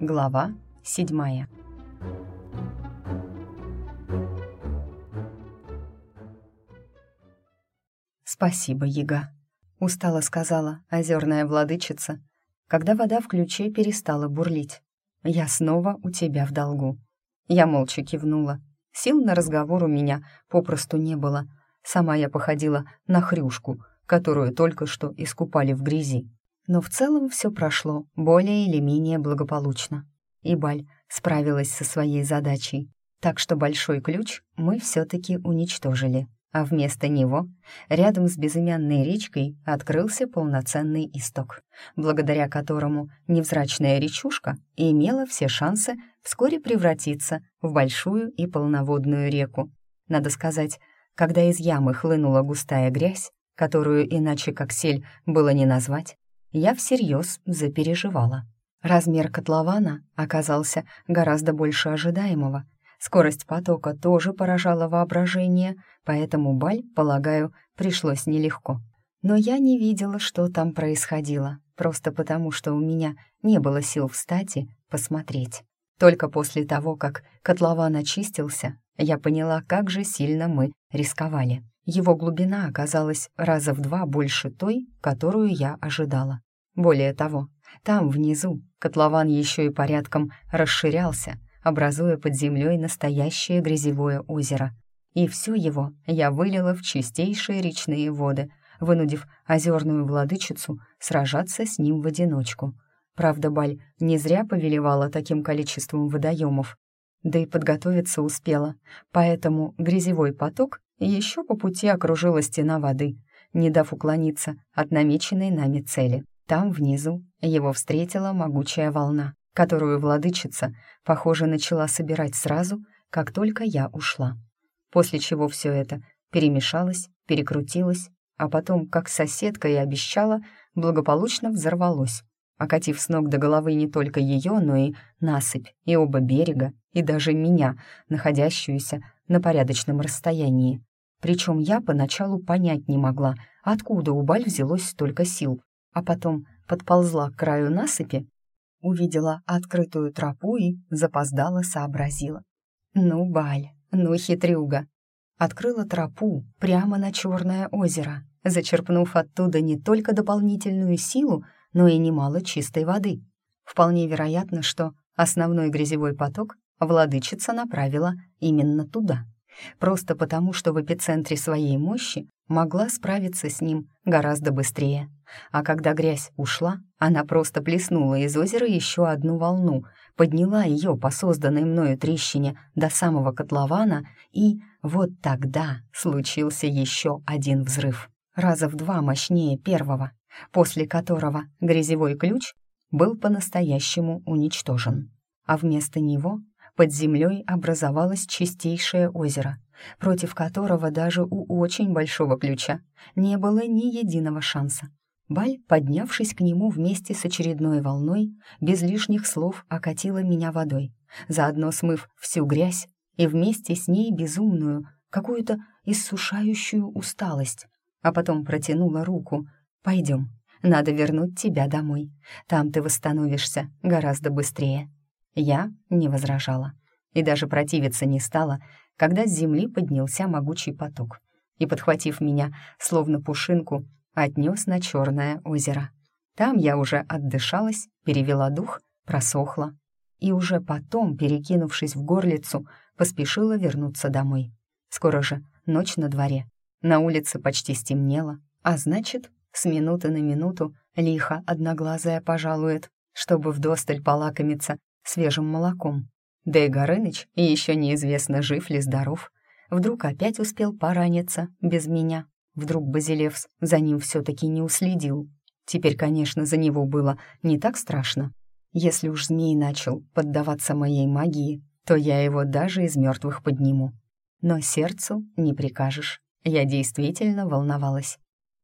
Глава седьмая. «Спасибо, Яга», — устало сказала озерная владычица, когда вода в ключе перестала бурлить. «Я снова у тебя в долгу». Я молча кивнула. Сил на разговор у меня попросту не было. Сама я походила на хрюшку, которую только что искупали в грязи. Но в целом все прошло более или менее благополучно. И Баль справилась со своей задачей. Так что большой ключ мы все-таки уничтожили. А вместо него, рядом с безымянной речкой, открылся полноценный исток, благодаря которому невзрачная речушка имела все шансы вскоре превратиться в большую и полноводную реку. Надо сказать, когда из ямы хлынула густая грязь, которую иначе как сель было не назвать, я всерьез запереживала. Размер котлована оказался гораздо больше ожидаемого. Скорость потока тоже поражала воображение, поэтому баль, полагаю, пришлось нелегко. Но я не видела, что там происходило, просто потому, что у меня не было сил встать и посмотреть. Только после того, как котлован очистился, я поняла, как же сильно мы рисковали. Его глубина оказалась раза в два больше той, которую я ожидала. Более того, там, внизу, котлован еще и порядком расширялся, образуя под землей настоящее грязевое озеро. И все его я вылила в чистейшие речные воды, вынудив озерную владычицу сражаться с ним в одиночку. Правда, Баль не зря повелевала таким количеством водоемов, да и подготовиться успела, поэтому грязевой поток еще по пути окружила стена воды, не дав уклониться от намеченной нами цели. Там, внизу, его встретила могучая волна, которую владычица, похоже, начала собирать сразу, как только я ушла. После чего все это перемешалось, перекрутилось, а потом, как соседка и обещала, благополучно взорвалось, окатив с ног до головы не только ее, но и насыпь, и оба берега, и даже меня, находящуюся на порядочном расстоянии. Причем я поначалу понять не могла, откуда у Баль взялось столько сил, а потом подползла к краю насыпи, увидела открытую тропу и запоздала сообразила. «Ну, Баль, ну, хитрюга!» Открыла тропу прямо на Черное озеро, зачерпнув оттуда не только дополнительную силу, но и немало чистой воды. Вполне вероятно, что основной грязевой поток владычица направила именно туда просто потому, что в эпицентре своей мощи могла справиться с ним гораздо быстрее. А когда грязь ушла, она просто плеснула из озера еще одну волну, подняла ее по созданной мною трещине до самого котлована, и вот тогда случился еще один взрыв, раза в два мощнее первого, после которого грязевой ключ был по-настоящему уничтожен. А вместо него под землей образовалось чистейшее озеро, против которого даже у очень большого ключа не было ни единого шанса. Баль, поднявшись к нему вместе с очередной волной, без лишних слов окатила меня водой, заодно смыв всю грязь и вместе с ней безумную, какую-то иссушающую усталость, а потом протянула руку. «Пойдем, надо вернуть тебя домой. Там ты восстановишься гораздо быстрее». Я не возражала и даже противиться не стала, когда с земли поднялся могучий поток и, подхватив меня, словно пушинку, отнес на Черное озеро. Там я уже отдышалась, перевела дух, просохла и уже потом, перекинувшись в горлицу, поспешила вернуться домой. Скоро же ночь на дворе, на улице почти стемнело, а значит, с минуты на минуту лихо одноглазая пожалует, чтобы вдосталь полакомиться свежим молоком. Да и Горыныч, и еще неизвестно, жив ли здоров. Вдруг опять успел пораниться без меня. Вдруг Базилевс за ним все-таки не уследил. Теперь, конечно, за него было не так страшно. Если уж змей начал поддаваться моей магии, то я его даже из мертвых подниму. Но сердцу не прикажешь. Я действительно волновалась.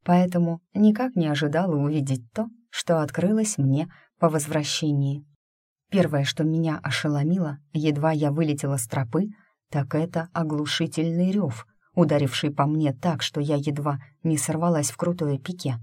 Поэтому никак не ожидала увидеть то, что открылось мне по возвращении. Первое, что меня ошеломило, едва я вылетела с тропы, так это оглушительный рев, ударивший по мне так, что я едва не сорвалась в крутое пике.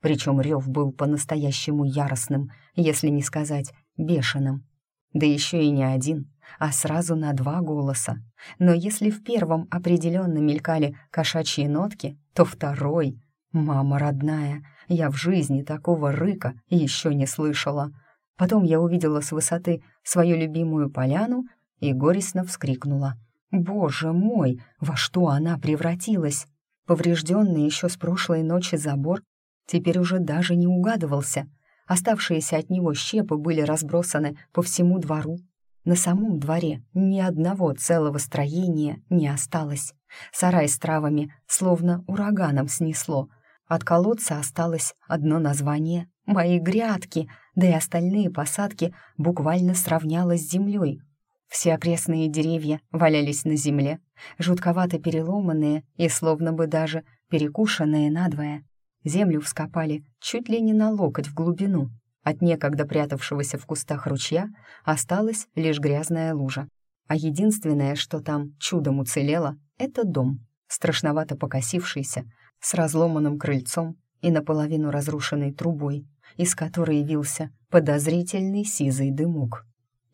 Причем рев был по-настоящему яростным, если не сказать бешеным. Да еще и не один, а сразу на два голоса. Но если в первом определенно мелькали кошачьи нотки, то второй... Мама родная, я в жизни такого рыка еще не слышала. Потом я увидела с высоты свою любимую поляну и горестно вскрикнула. «Боже мой, во что она превратилась!» Поврежденный еще с прошлой ночи забор теперь уже даже не угадывался. Оставшиеся от него щепы были разбросаны по всему двору. На самом дворе ни одного целого строения не осталось. Сарай с травами словно ураганом снесло. От колодца осталось одно название — «Мои грядки», да и остальные посадки буквально сравнялось с землей. Все окрестные деревья валялись на земле, жутковато переломанные и словно бы даже перекушенные надвое. Землю вскопали чуть ли не на локоть в глубину. От некогда прятавшегося в кустах ручья осталась лишь грязная лужа. А единственное, что там чудом уцелело, — это дом, страшновато покосившийся, с разломанным крыльцом и наполовину разрушенной трубой, из которой явился подозрительный сизый дымок.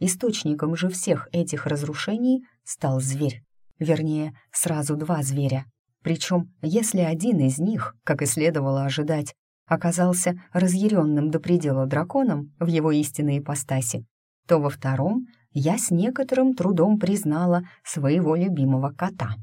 Источником же всех этих разрушений стал зверь. Вернее, сразу два зверя. Причем, если один из них, как и следовало ожидать, оказался разъяренным до предела драконом в его истинной ипостаси, то во втором я с некоторым трудом признала своего любимого кота.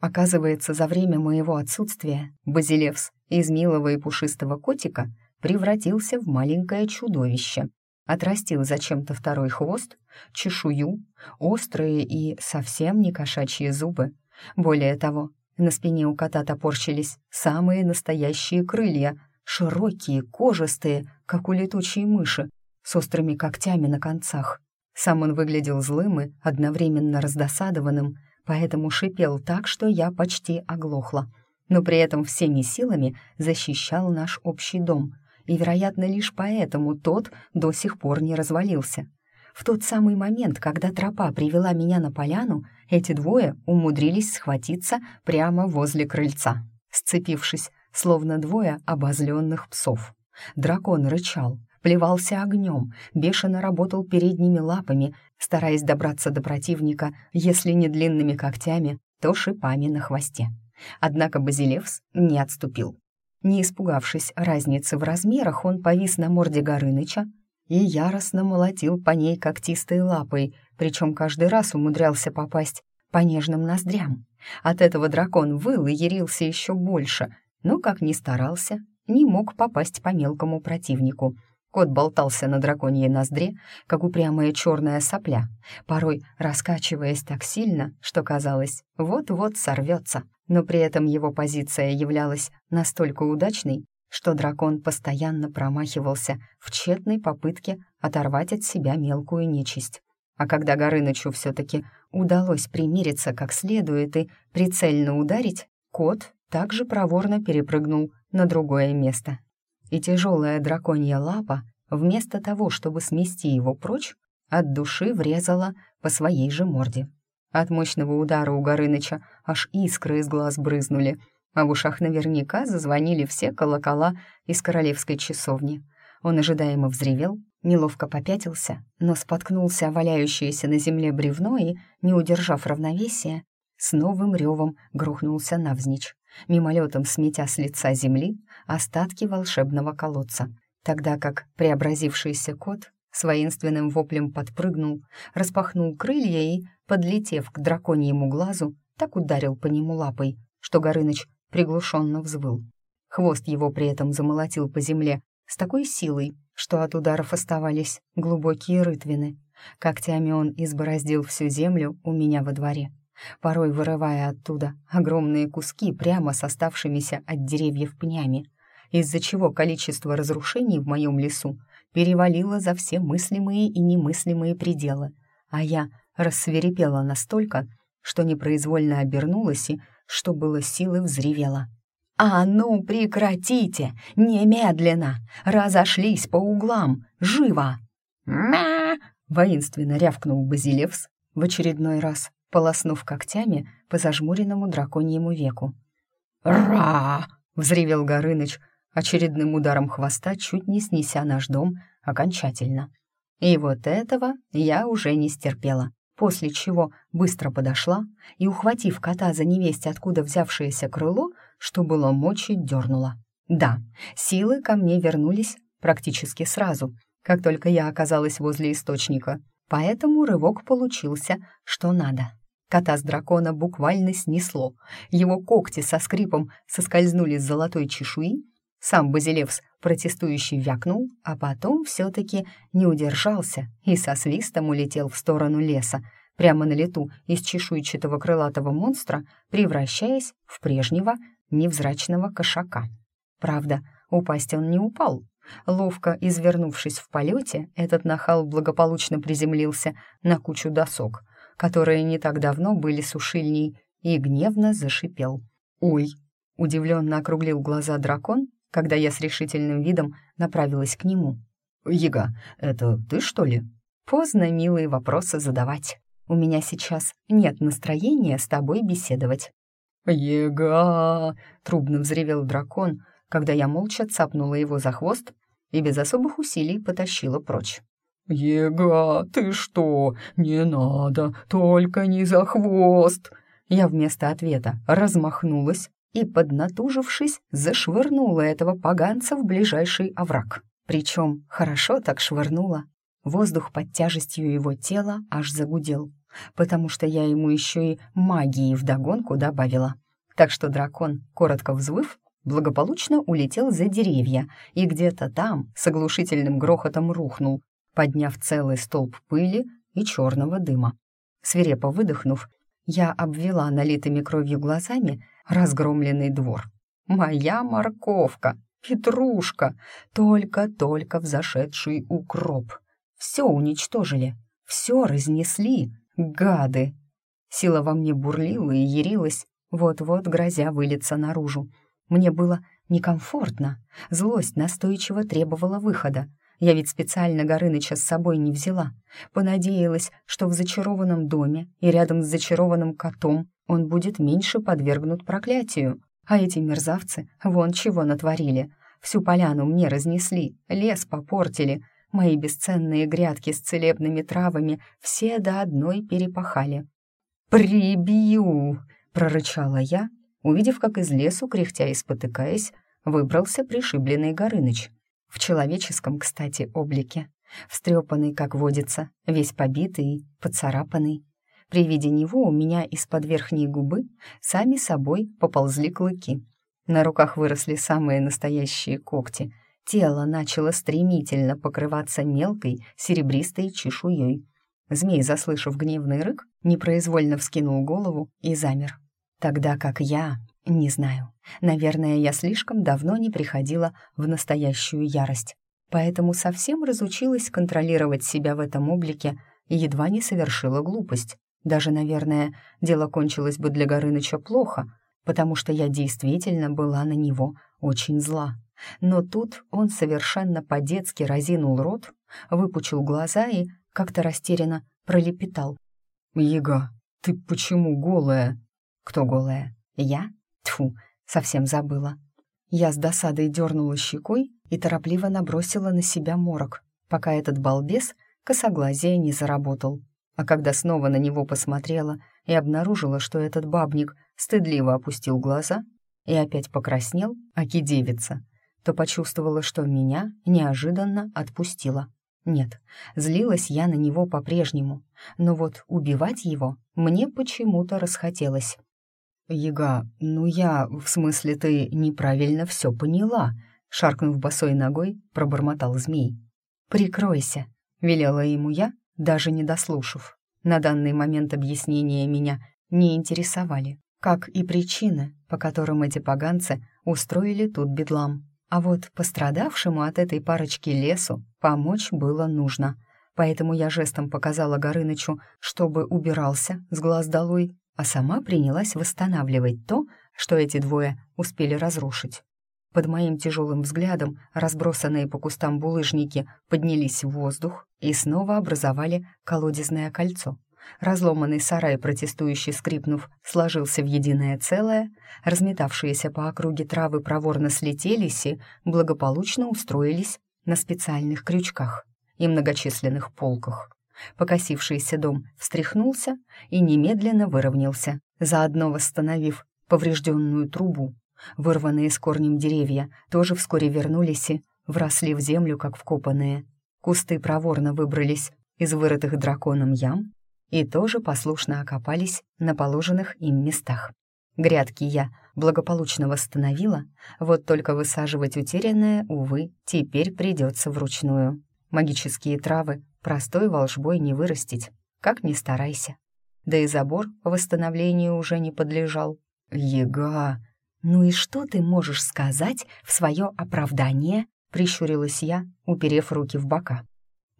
Оказывается, за время моего отсутствия Базилевс из милого и пушистого котика превратился в маленькое чудовище. Отрастил зачем-то второй хвост, чешую, острые и совсем не кошачьи зубы. Более того, на спине у кота топорщились самые настоящие крылья, широкие, кожистые, как у летучей мыши, с острыми когтями на концах. Сам он выглядел злым и одновременно раздосадованным, поэтому шипел так, что я почти оглохла. Но при этом всеми силами защищал наш общий дом, и, вероятно, лишь поэтому тот до сих пор не развалился. В тот самый момент, когда тропа привела меня на поляну, эти двое умудрились схватиться прямо возле крыльца, сцепившись, словно двое обозленных псов. Дракон рычал, плевался огнем, бешено работал передними лапами, стараясь добраться до противника, если не длинными когтями, то шипами на хвосте. Однако Базилевс не отступил. Не испугавшись разницы в размерах, он повис на морде Горыныча и яростно молотил по ней когтистой лапой, причем каждый раз умудрялся попасть по нежным ноздрям. От этого дракон выл и ярился еще больше, но, как ни старался, не мог попасть по мелкому противнику — Кот болтался на драконьей ноздре, как упрямая черная сопля, порой раскачиваясь так сильно, что казалось, вот-вот сорвется. Но при этом его позиция являлась настолько удачной, что дракон постоянно промахивался в тщетной попытке оторвать от себя мелкую нечисть. А когда Горынычу все-таки удалось примириться как следует и прицельно ударить, кот также проворно перепрыгнул на другое место и тяжелая драконья лапа, вместо того, чтобы смести его прочь, от души врезала по своей же морде. От мощного удара у Горыныча аж искры из глаз брызнули, а в ушах наверняка зазвонили все колокола из королевской часовни. Он ожидаемо взревел, неловко попятился, но споткнулся о валяющееся на земле бревно и, не удержав равновесия, с новым ревом грохнулся навзничь мимолетом сметя с лица земли остатки волшебного колодца, тогда как преобразившийся кот с воинственным воплем подпрыгнул, распахнул крылья и, подлетев к драконьему глазу, так ударил по нему лапой, что Горыныч приглушенно взвыл. Хвост его при этом замолотил по земле с такой силой, что от ударов оставались глубокие рытвины. Когтями он избороздил всю землю у меня во дворе порой вырывая оттуда огромные куски прямо с оставшимися от деревьев пнями, из-за чего количество разрушений в моем лесу перевалило за все мыслимые и немыслимые пределы, а я рассверепела настолько, что непроизвольно обернулась и, что было силы, взревела. «А ну, прекратите! Немедленно! Разошлись по углам! Живо!» «Мя!» — воинственно рявкнул Базилевс в очередной раз, полоснув когтями по зажмуренному драконьему веку. «Ра!» — взревел Горыныч, очередным ударом хвоста чуть не снеся наш дом окончательно. И вот этого я уже не стерпела, после чего быстро подошла и, ухватив кота за невесть, откуда взявшееся крыло, что было мочи, дернула. Да, силы ко мне вернулись практически сразу, как только я оказалась возле источника, поэтому рывок получился, что надо. Кота с дракона буквально снесло. Его когти со скрипом соскользнули с золотой чешуи. Сам Базилевс протестующий вякнул, а потом все-таки не удержался и со свистом улетел в сторону леса, прямо на лету из чешуйчатого крылатого монстра, превращаясь в прежнего невзрачного кошака. Правда, упасть он не упал. Ловко извернувшись в полете, этот нахал благополучно приземлился на кучу досок, которые не так давно были сушильней, и гневно зашипел. «Ой!» — удивленно округлил глаза дракон, когда я с решительным видом направилась к нему. «Яга, это ты, что ли?» «Поздно милые вопросы задавать. У меня сейчас нет настроения с тобой беседовать». «Ега!» — трубно взревел дракон, когда я молча цапнула его за хвост и без особых усилий потащила прочь. «Ега, ты что? Не надо, только не за хвост!» Я вместо ответа размахнулась и, поднатужившись, зашвырнула этого поганца в ближайший овраг. Причем хорошо так швырнула. Воздух под тяжестью его тела аж загудел, потому что я ему еще и магии вдогонку добавила. Так что дракон, коротко взвыв, благополучно улетел за деревья и где-то там с оглушительным грохотом рухнул, подняв целый столб пыли и черного дыма. Свирепо выдохнув, я обвела налитыми кровью глазами разгромленный двор. «Моя морковка, петрушка, только-только взошедший укроп. Все уничтожили, все разнесли, гады!» Сила во мне бурлила и ярилась, вот-вот грозя вылиться наружу. Мне было некомфортно, злость настойчиво требовала выхода. Я ведь специально Горыныча с собой не взяла. Понадеялась, что в зачарованном доме и рядом с зачарованным котом он будет меньше подвергнут проклятию. А эти мерзавцы вон чего натворили. Всю поляну мне разнесли, лес попортили, мои бесценные грядки с целебными травами все до одной перепахали. «Прибью!» прорычала я, увидев, как из лесу, кряхтя и спотыкаясь, выбрался пришибленный Горыныч. В человеческом, кстати, облике. Встрепанный, как водится, весь побитый, поцарапанный. При виде него у меня из-под верхней губы сами собой поползли клыки. На руках выросли самые настоящие когти. Тело начало стремительно покрываться мелкой серебристой чешуей. Змей, заслышав гневный рык, непроизвольно вскинул голову и замер. Тогда как я, не знаю, наверное, я слишком давно не приходила в настоящую ярость, поэтому совсем разучилась контролировать себя в этом облике и едва не совершила глупость. Даже, наверное, дело кончилось бы для Горыныча плохо, потому что я действительно была на него очень зла. Но тут он совершенно по-детски разинул рот, выпучил глаза и как-то растерянно пролепетал. «Яга, ты почему голая?» Кто голая? Я? Тьфу, совсем забыла. Я с досадой дернула щекой и торопливо набросила на себя морок, пока этот балбес косоглазие не заработал. А когда снова на него посмотрела и обнаружила, что этот бабник стыдливо опустил глаза и опять покраснел, аки девица, то почувствовала, что меня неожиданно отпустила. Нет, злилась я на него по-прежнему, но вот убивать его мне почему-то расхотелось. «Яга, ну я, в смысле, ты неправильно все поняла», шаркнув босой ногой, пробормотал змей. «Прикройся», — велела ему я, даже не дослушав. На данный момент объяснения меня не интересовали, как и причины, по которым эти поганцы устроили тут бедлам. А вот пострадавшему от этой парочки лесу помочь было нужно. Поэтому я жестом показала Горынычу, чтобы убирался с глаз долой, а сама принялась восстанавливать то, что эти двое успели разрушить. Под моим тяжелым взглядом разбросанные по кустам булыжники поднялись в воздух и снова образовали колодезное кольцо. Разломанный сарай, протестующий скрипнув, сложился в единое целое, разметавшиеся по округе травы проворно слетелись и благополучно устроились на специальных крючках. и многочисленных полках. Покосившийся дом встряхнулся и немедленно выровнялся, заодно восстановив поврежденную трубу. Вырванные с корнем деревья тоже вскоре вернулись и вросли в землю, как вкопанные. Кусты проворно выбрались из вырытых драконом ям и тоже послушно окопались на положенных им местах. Грядки я благополучно восстановила, вот только высаживать утерянное, увы, теперь придется вручную. Магические травы простой волжбой не вырастить, как ни старайся. Да и забор восстановлению уже не подлежал. «Ега!» «Ну и что ты можешь сказать в свое оправдание?» — прищурилась я, уперев руки в бока.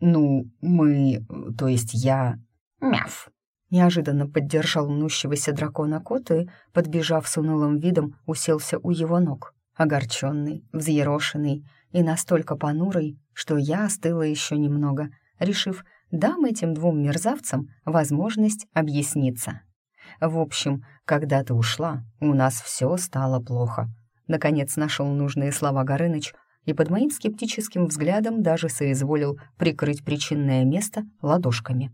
«Ну, мы... то есть я...» «Мяв!» Неожиданно поддержал мнущегося дракона кот и, подбежав с унылым видом, уселся у его ног, огорченный, взъерошенный и настолько понурый, что я остыла еще немного, решив, дам этим двум мерзавцам возможность объясниться. В общем, когда ты ушла, у нас все стало плохо. Наконец нашел нужные слова Горыныч и под моим скептическим взглядом даже соизволил прикрыть причинное место ладошками.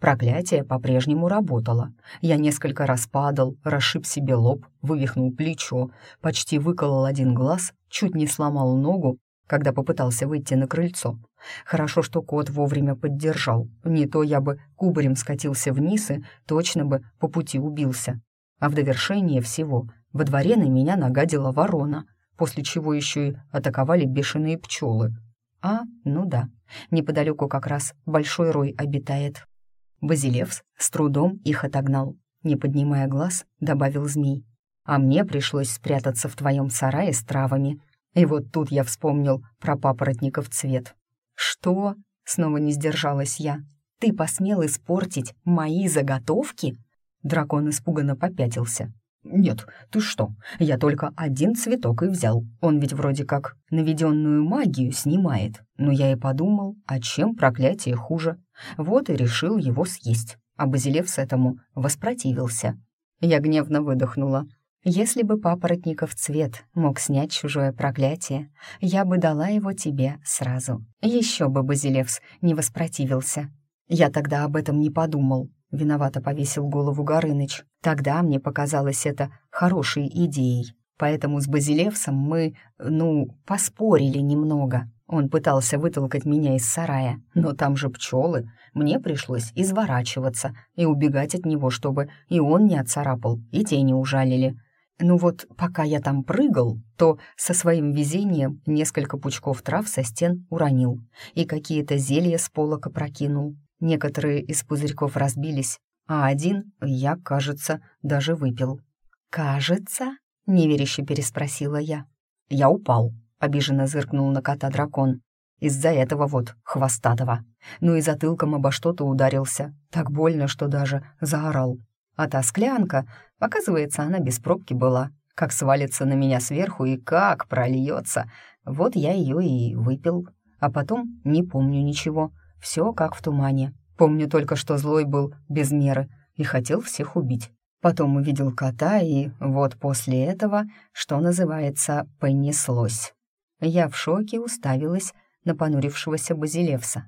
Проклятие по-прежнему работало. Я несколько раз падал, расшиб себе лоб, вывихнул плечо, почти выколол один глаз, чуть не сломал ногу, когда попытался выйти на крыльцо. Хорошо, что кот вовремя поддержал. Не то я бы кубарем скатился вниз и точно бы по пути убился. А в довершение всего во дворе на меня нагадила ворона, после чего еще и атаковали бешеные пчелы. А, ну да, неподалеку как раз большой рой обитает. Базилевс с трудом их отогнал. Не поднимая глаз, добавил змей. «А мне пришлось спрятаться в твоем сарае с травами. И вот тут я вспомнил про папоротников цвет». «Что?» — снова не сдержалась я. «Ты посмел испортить мои заготовки?» Дракон испуганно попятился. «Нет, ты что? Я только один цветок и взял. Он ведь вроде как наведенную магию снимает. Но я и подумал, а чем проклятие хуже? Вот и решил его съесть. А Базилевс этому воспротивился. Я гневно выдохнула. Если бы папоротников цвет мог снять чужое проклятие, я бы дала его тебе сразу. Еще бы Базилевс не воспротивился. Я тогда об этом не подумал. Виновато повесил голову Горыныч. Тогда мне показалось это хорошей идеей. Поэтому с Базилевсом мы, ну, поспорили немного. Он пытался вытолкать меня из сарая, но там же пчелы. Мне пришлось изворачиваться и убегать от него, чтобы и он не отцарапал, и те ужалили. Ну вот, пока я там прыгал, то со своим везением несколько пучков трав со стен уронил и какие-то зелья с полок опрокинул. Некоторые из пузырьков разбились, а один я, кажется, даже выпил. «Кажется?» — неверяще переспросила я. «Я упал», — обиженно зыркнул на кота дракон. «Из-за этого вот, хвостатого. Ну и затылком обо что-то ударился. Так больно, что даже заорал. А та склянка, оказывается, она без пробки была. Как свалится на меня сверху и как прольется. Вот я ее и выпил. А потом не помню ничего. Все как в тумане. Помню только, что злой был без меры и хотел всех убить. Потом увидел кота, и вот после этого, что называется, понеслось. Я в шоке уставилась на понурившегося Базилевса.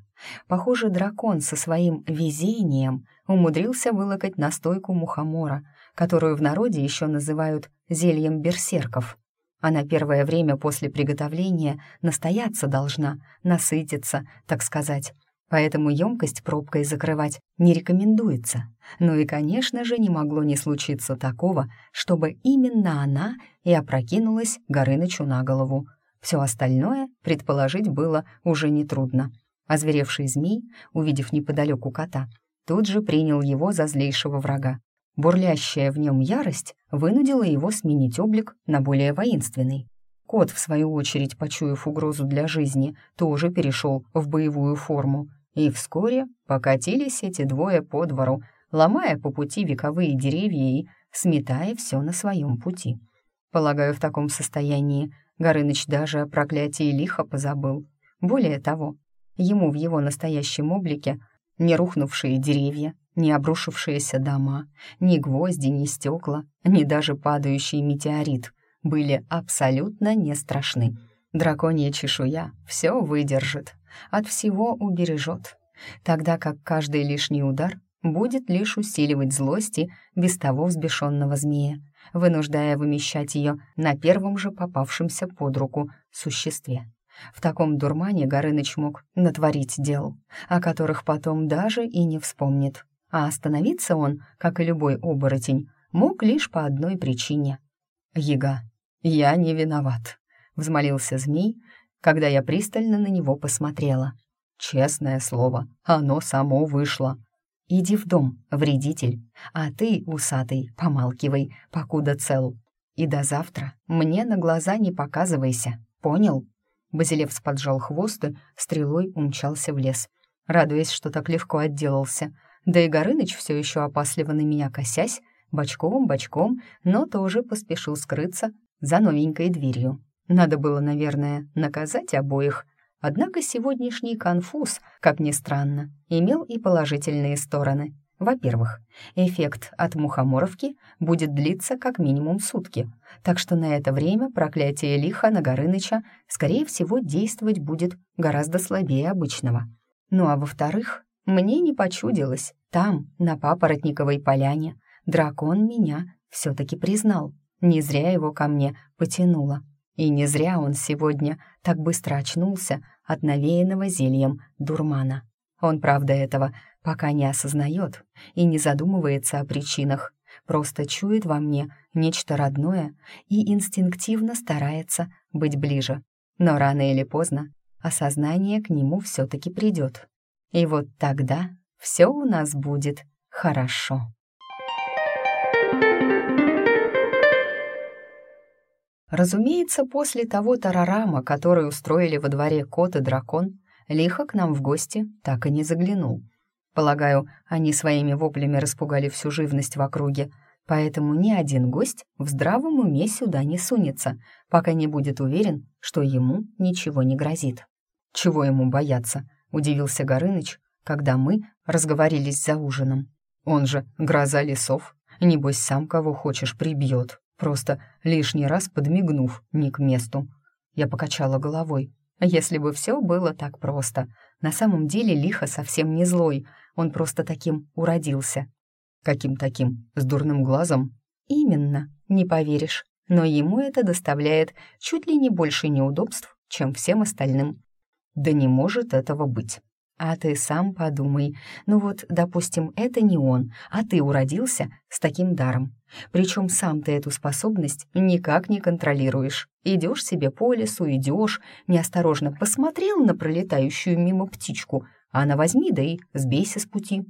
Похоже, дракон со своим везением умудрился вылокать настойку мухомора, которую в народе еще называют зельем берсерков. А на первое время после приготовления настояться должна, насытиться, так сказать, поэтому емкость пробкой закрывать не рекомендуется. Ну и, конечно же, не могло не случиться такого, чтобы именно она и опрокинулась Горынычу на голову. Все остальное предположить было уже нетрудно. Озверевший змей, увидев неподалеку кота, тут же принял его за злейшего врага. Бурлящая в нем ярость вынудила его сменить облик на более воинственный. Кот, в свою очередь, почуяв угрозу для жизни, тоже перешел в боевую форму — и вскоре покатились эти двое по двору, ломая по пути вековые деревья и сметая все на своем пути. Полагаю, в таком состоянии Горыныч даже о проклятии лихо позабыл. Более того, ему в его настоящем облике не рухнувшие деревья, не обрушившиеся дома, ни гвозди, ни стекла, ни даже падающий метеорит были абсолютно не страшны. Драконья чешуя все выдержит, от всего убережет, тогда как каждый лишний удар будет лишь усиливать злости без того взбешенного змея, вынуждая вымещать ее на первом же попавшемся под руку существе. В таком дурмане Горыныч мог натворить дел, о которых потом даже и не вспомнит. А остановиться он, как и любой оборотень, мог лишь по одной причине. «Яга, я не виноват», — взмолился змей, когда я пристально на него посмотрела. «Честное слово, оно само вышло». «Иди в дом, вредитель, а ты, усатый, помалкивай, покуда цел. И до завтра мне на глаза не показывайся, понял?» Базилевс поджал хвост и стрелой умчался в лес, радуясь, что так легко отделался. Да и Горыныч, все еще опасливо на меня косясь, бочком-бочком, но тоже поспешил скрыться за новенькой дверью. Надо было, наверное, наказать обоих, Однако сегодняшний конфуз, как ни странно, имел и положительные стороны. Во-первых, эффект от мухоморовки будет длиться как минимум сутки, так что на это время проклятие лиха на Горыныча, скорее всего, действовать будет гораздо слабее обычного. Ну а во-вторых, мне не почудилось, там, на Папоротниковой поляне, дракон меня все-таки признал. Не зря его ко мне потянуло. И не зря он сегодня так быстро очнулся от навеянного зельем дурмана. Он, правда, этого пока не осознает и не задумывается о причинах, просто чует во мне нечто родное и инстинктивно старается быть ближе. Но рано или поздно осознание к нему все-таки придет. И вот тогда все у нас будет хорошо. Разумеется, после того тарарама, который устроили во дворе кот и дракон, лихо к нам в гости так и не заглянул. Полагаю, они своими воплями распугали всю живность в округе, поэтому ни один гость в здравом уме сюда не сунется, пока не будет уверен, что ему ничего не грозит. «Чего ему бояться?» — удивился Горыныч, когда мы разговорились за ужином. «Он же гроза лесов, небось сам кого хочешь прибьет» просто лишний раз подмигнув не к месту. Я покачала головой. Если бы все было так просто. На самом деле лихо совсем не злой, он просто таким уродился. Каким таким? С дурным глазом? Именно, не поверишь. Но ему это доставляет чуть ли не больше неудобств, чем всем остальным. Да не может этого быть. А ты сам подумай. Ну вот, допустим, это не он, а ты уродился с таким даром. Причем сам ты эту способность никак не контролируешь. Идешь себе по лесу, идешь, неосторожно посмотрел на пролетающую мимо птичку, а она возьми да и сбейся с пути.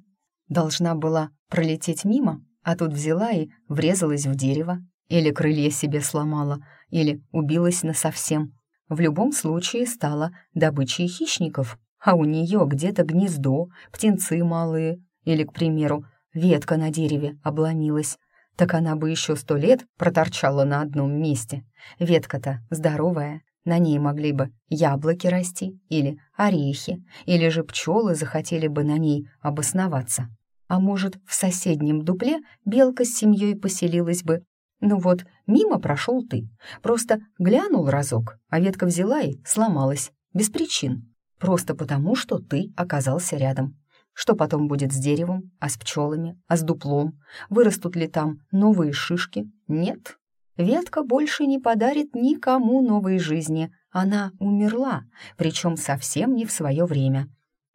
Должна была пролететь мимо, а тут взяла и врезалась в дерево, или крылья себе сломала, или убилась насовсем. В любом случае стала добычей хищников, а у нее где-то гнездо, птенцы малые, или, к примеру, ветка на дереве обломилась, так она бы еще сто лет проторчала на одном месте. Ветка-то здоровая, на ней могли бы яблоки расти, или орехи, или же пчелы захотели бы на ней обосноваться. А может, в соседнем дупле белка с семьей поселилась бы. Ну вот, мимо прошел ты, просто глянул разок, а ветка взяла и сломалась, без причин. Просто потому, что ты оказался рядом. Что потом будет с деревом, а с пчелами, а с дуплом? Вырастут ли там новые шишки? Нет. Ветка больше не подарит никому новой жизни. Она умерла, причем совсем не в свое время.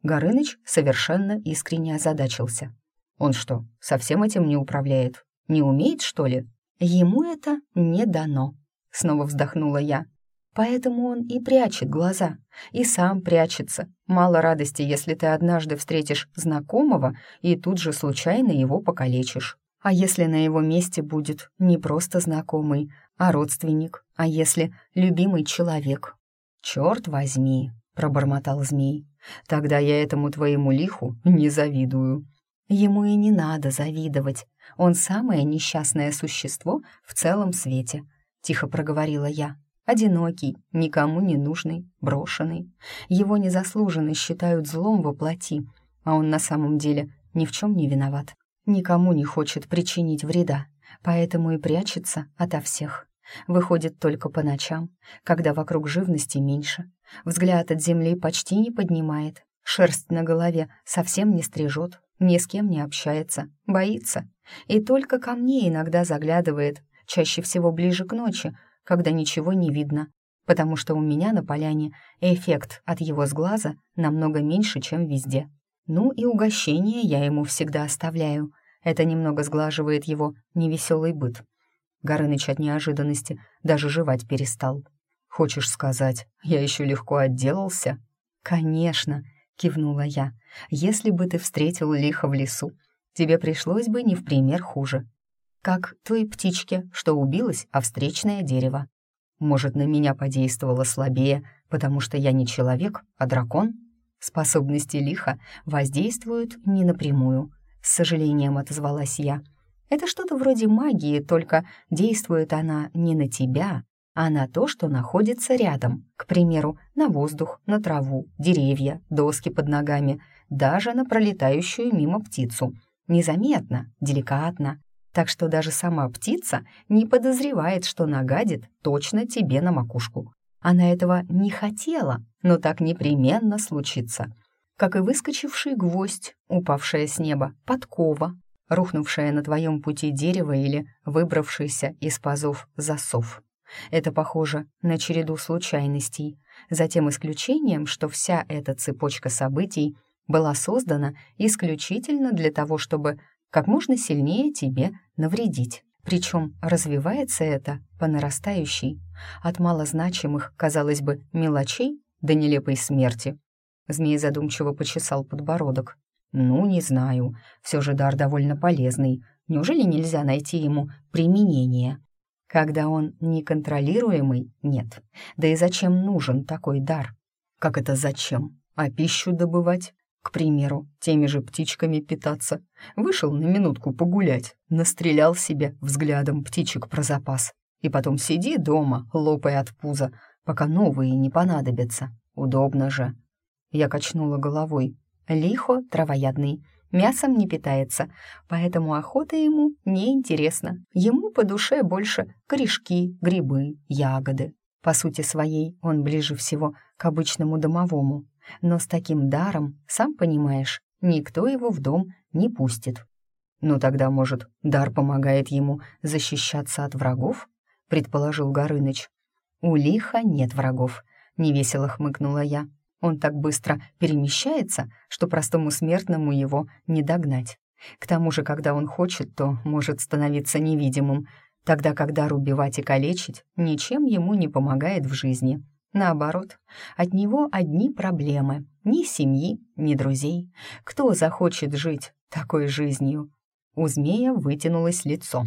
Горыныч совершенно искренне озадачился. Он что, совсем этим не управляет? Не умеет, что ли? Ему это не дано. Снова вздохнула я. Поэтому он и прячет глаза, и сам прячется. Мало радости, если ты однажды встретишь знакомого и тут же случайно его покалечишь. А если на его месте будет не просто знакомый, а родственник? А если любимый человек? «Черт возьми!» — пробормотал змей. «Тогда я этому твоему лиху не завидую». Ему и не надо завидовать. Он самое несчастное существо в целом свете, — тихо проговорила я. Одинокий, никому не нужный, брошенный. Его незаслуженно считают злом во плоти, а он на самом деле ни в чем не виноват. Никому не хочет причинить вреда, поэтому и прячется ото всех. Выходит только по ночам, когда вокруг живности меньше. Взгляд от земли почти не поднимает, шерсть на голове совсем не стрижет, ни с кем не общается, боится. И только ко мне иногда заглядывает, чаще всего ближе к ночи, когда ничего не видно, потому что у меня на поляне эффект от его сглаза намного меньше, чем везде. Ну и угощение я ему всегда оставляю. Это немного сглаживает его невеселый быт. Горыныч от неожиданности даже жевать перестал. «Хочешь сказать, я еще легко отделался?» «Конечно», — кивнула я. «Если бы ты встретил лихо в лесу, тебе пришлось бы не в пример хуже. Как той птичке, что убилась о встречное дерево. Может, на меня подействовало слабее, потому что я не человек, а дракон?» Способности лиха воздействуют не напрямую. С сожалением отозвалась я. Это что-то вроде магии, только действует она не на тебя, а на то, что находится рядом. К примеру, на воздух, на траву, деревья, доски под ногами, даже на пролетающую мимо птицу. Незаметно, деликатно. Так что даже сама птица не подозревает, что нагадит точно тебе на макушку. Она этого не хотела, но так непременно случится. Как и выскочивший гвоздь, упавшая с неба, подкова, рухнувшая на твоем пути дерево или выбравшийся из пазов засов. Это похоже на череду случайностей, за тем исключением, что вся эта цепочка событий была создана исключительно для того, чтобы как можно сильнее тебе навредить. Причем развивается это по нарастающей, от малозначимых, казалось бы, мелочей до нелепой смерти. Змей задумчиво почесал подбородок. «Ну, не знаю. Все же дар довольно полезный. Неужели нельзя найти ему применение?» Когда он неконтролируемый, нет. Да и зачем нужен такой дар? Как это зачем? А пищу добывать? К примеру, теми же птичками питаться. Вышел на минутку погулять, настрелял себе взглядом птичек про запас. И потом сиди дома, лопая от пуза, пока новые не понадобятся. Удобно же. Я качнула головой. Лихо травоядный, мясом не питается, поэтому охота ему не интересна. Ему по душе больше корешки, грибы, ягоды. По сути своей он ближе всего к обычному домовому, но с таким даром, сам понимаешь, никто его в дом не пустит. «Ну тогда, может, дар помогает ему защищаться от врагов?» — предположил Горыныч. «У лиха нет врагов», — невесело хмыкнула я. «Он так быстро перемещается, что простому смертному его не догнать. К тому же, когда он хочет, то может становиться невидимым, тогда как дар убивать и калечить ничем ему не помогает в жизни. Наоборот, от него одни проблемы. Ни семьи, ни друзей. Кто захочет жить такой жизнью? У змея вытянулось лицо.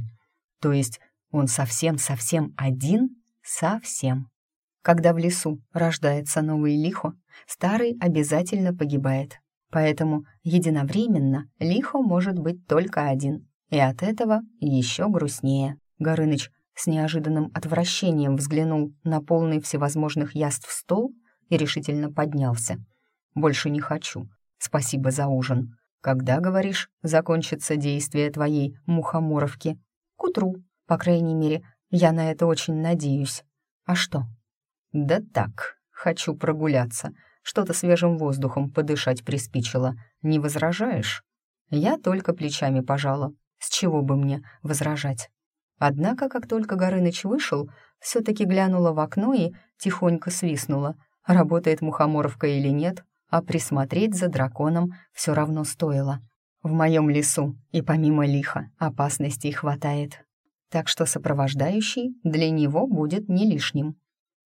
То есть он совсем-совсем один? Совсем. Когда в лесу рождается новый лихо, старый обязательно погибает. Поэтому единовременно лихо может быть только один. И от этого еще грустнее. Горыныч с неожиданным отвращением взглянул на полный всевозможных яств стол и решительно поднялся. «Больше не хочу. Спасибо за ужин. Когда, говоришь, закончится действие твоей мухоморовки? К утру, по крайней мере, я на это очень надеюсь. А что?» «Да так, хочу прогуляться. Что-то свежим воздухом подышать приспичило. Не возражаешь?» Я только плечами пожала. С чего бы мне возражать? Однако, как только Горыныч вышел, все-таки глянула в окно и тихонько свистнула. Работает мухоморовка или нет, а присмотреть за драконом все равно стоило. В моем лесу и помимо лиха опасностей хватает. Так что сопровождающий для него будет не лишним.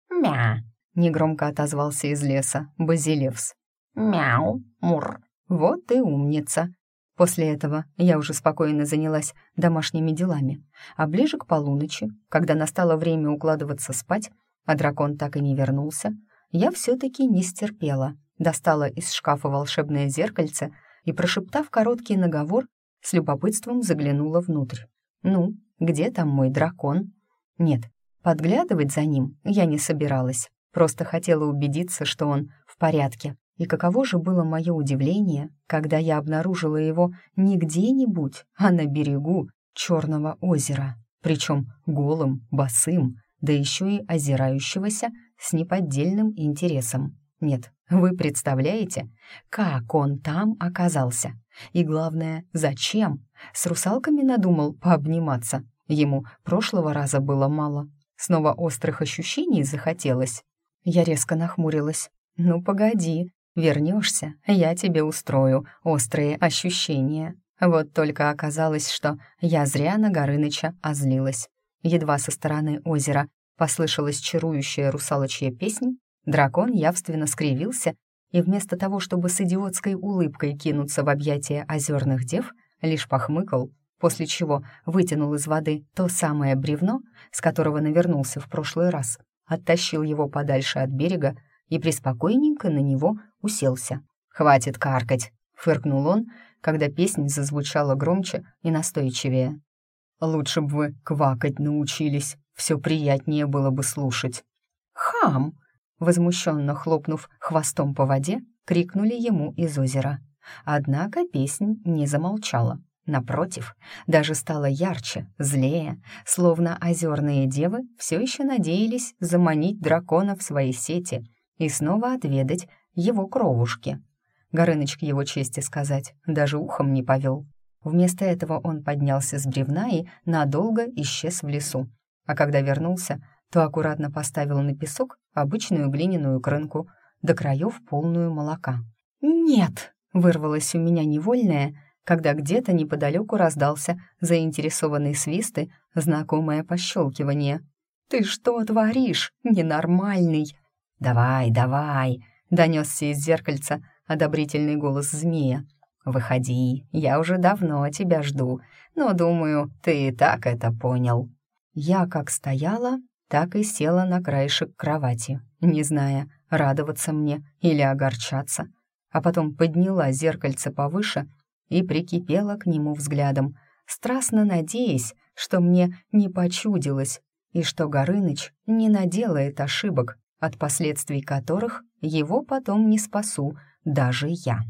«Мя!» — негромко отозвался из леса Базилевс. «Мяу! Мур!» «Вот и умница!» После этого я уже спокойно занялась домашними делами, а ближе к полуночи, когда настало время укладываться спать, а дракон так и не вернулся, я все-таки не стерпела, достала из шкафа волшебное зеркальце и, прошептав короткий наговор, с любопытством заглянула внутрь. «Ну, где там мой дракон?» Нет, подглядывать за ним я не собиралась, просто хотела убедиться, что он в порядке. И каково же было мое удивление, когда я обнаружила его не где-нибудь, а на берегу Черного озера, причем голым, босым, да еще и озирающегося с неподдельным интересом. Нет, вы представляете, как он там оказался? И главное, зачем? С русалками надумал пообниматься. Ему прошлого раза было мало. Снова острых ощущений захотелось. Я резко нахмурилась. «Ну, погоди, вернешься, я тебе устрою острые ощущения». Вот только оказалось, что я зря на Горыныча озлилась. Едва со стороны озера послышалась чарующая русалочья песнь, дракон явственно скривился и вместо того, чтобы с идиотской улыбкой кинуться в объятия озерных дев, лишь похмыкал, после чего вытянул из воды то самое бревно, с которого навернулся в прошлый раз, оттащил его подальше от берега и приспокойненько на него уселся. «Хватит каркать!» — фыркнул он, когда песня зазвучала громче и настойчивее. «Лучше бы вы квакать научились, все приятнее было бы слушать». «Хам!» — возмущенно хлопнув хвостом по воде, крикнули ему из озера. Однако песнь не замолчала. Напротив, даже стало ярче, злее, словно озерные девы все еще надеялись заманить дракона в свои сети и снова отведать его кровушки. Горыныч, к его чести сказать, даже ухом не повел. Вместо этого он поднялся с бревна и надолго исчез в лесу. А когда вернулся, то аккуратно поставил на песок обычную глиняную крынку, до краев полную молока. «Нет!» — вырвалось у меня невольное — когда где-то неподалеку раздался заинтересованный свист и знакомое пощелкивание. «Ты что творишь, ненормальный?» «Давай, давай!» — донесся из зеркальца одобрительный голос змея. «Выходи, я уже давно тебя жду, но, думаю, ты и так это понял». Я как стояла, так и села на краешек кровати, не зная, радоваться мне или огорчаться, а потом подняла зеркальце повыше и прикипела к нему взглядом, страстно надеясь, что мне не почудилось и что Горыныч не наделает ошибок, от последствий которых его потом не спасу даже я.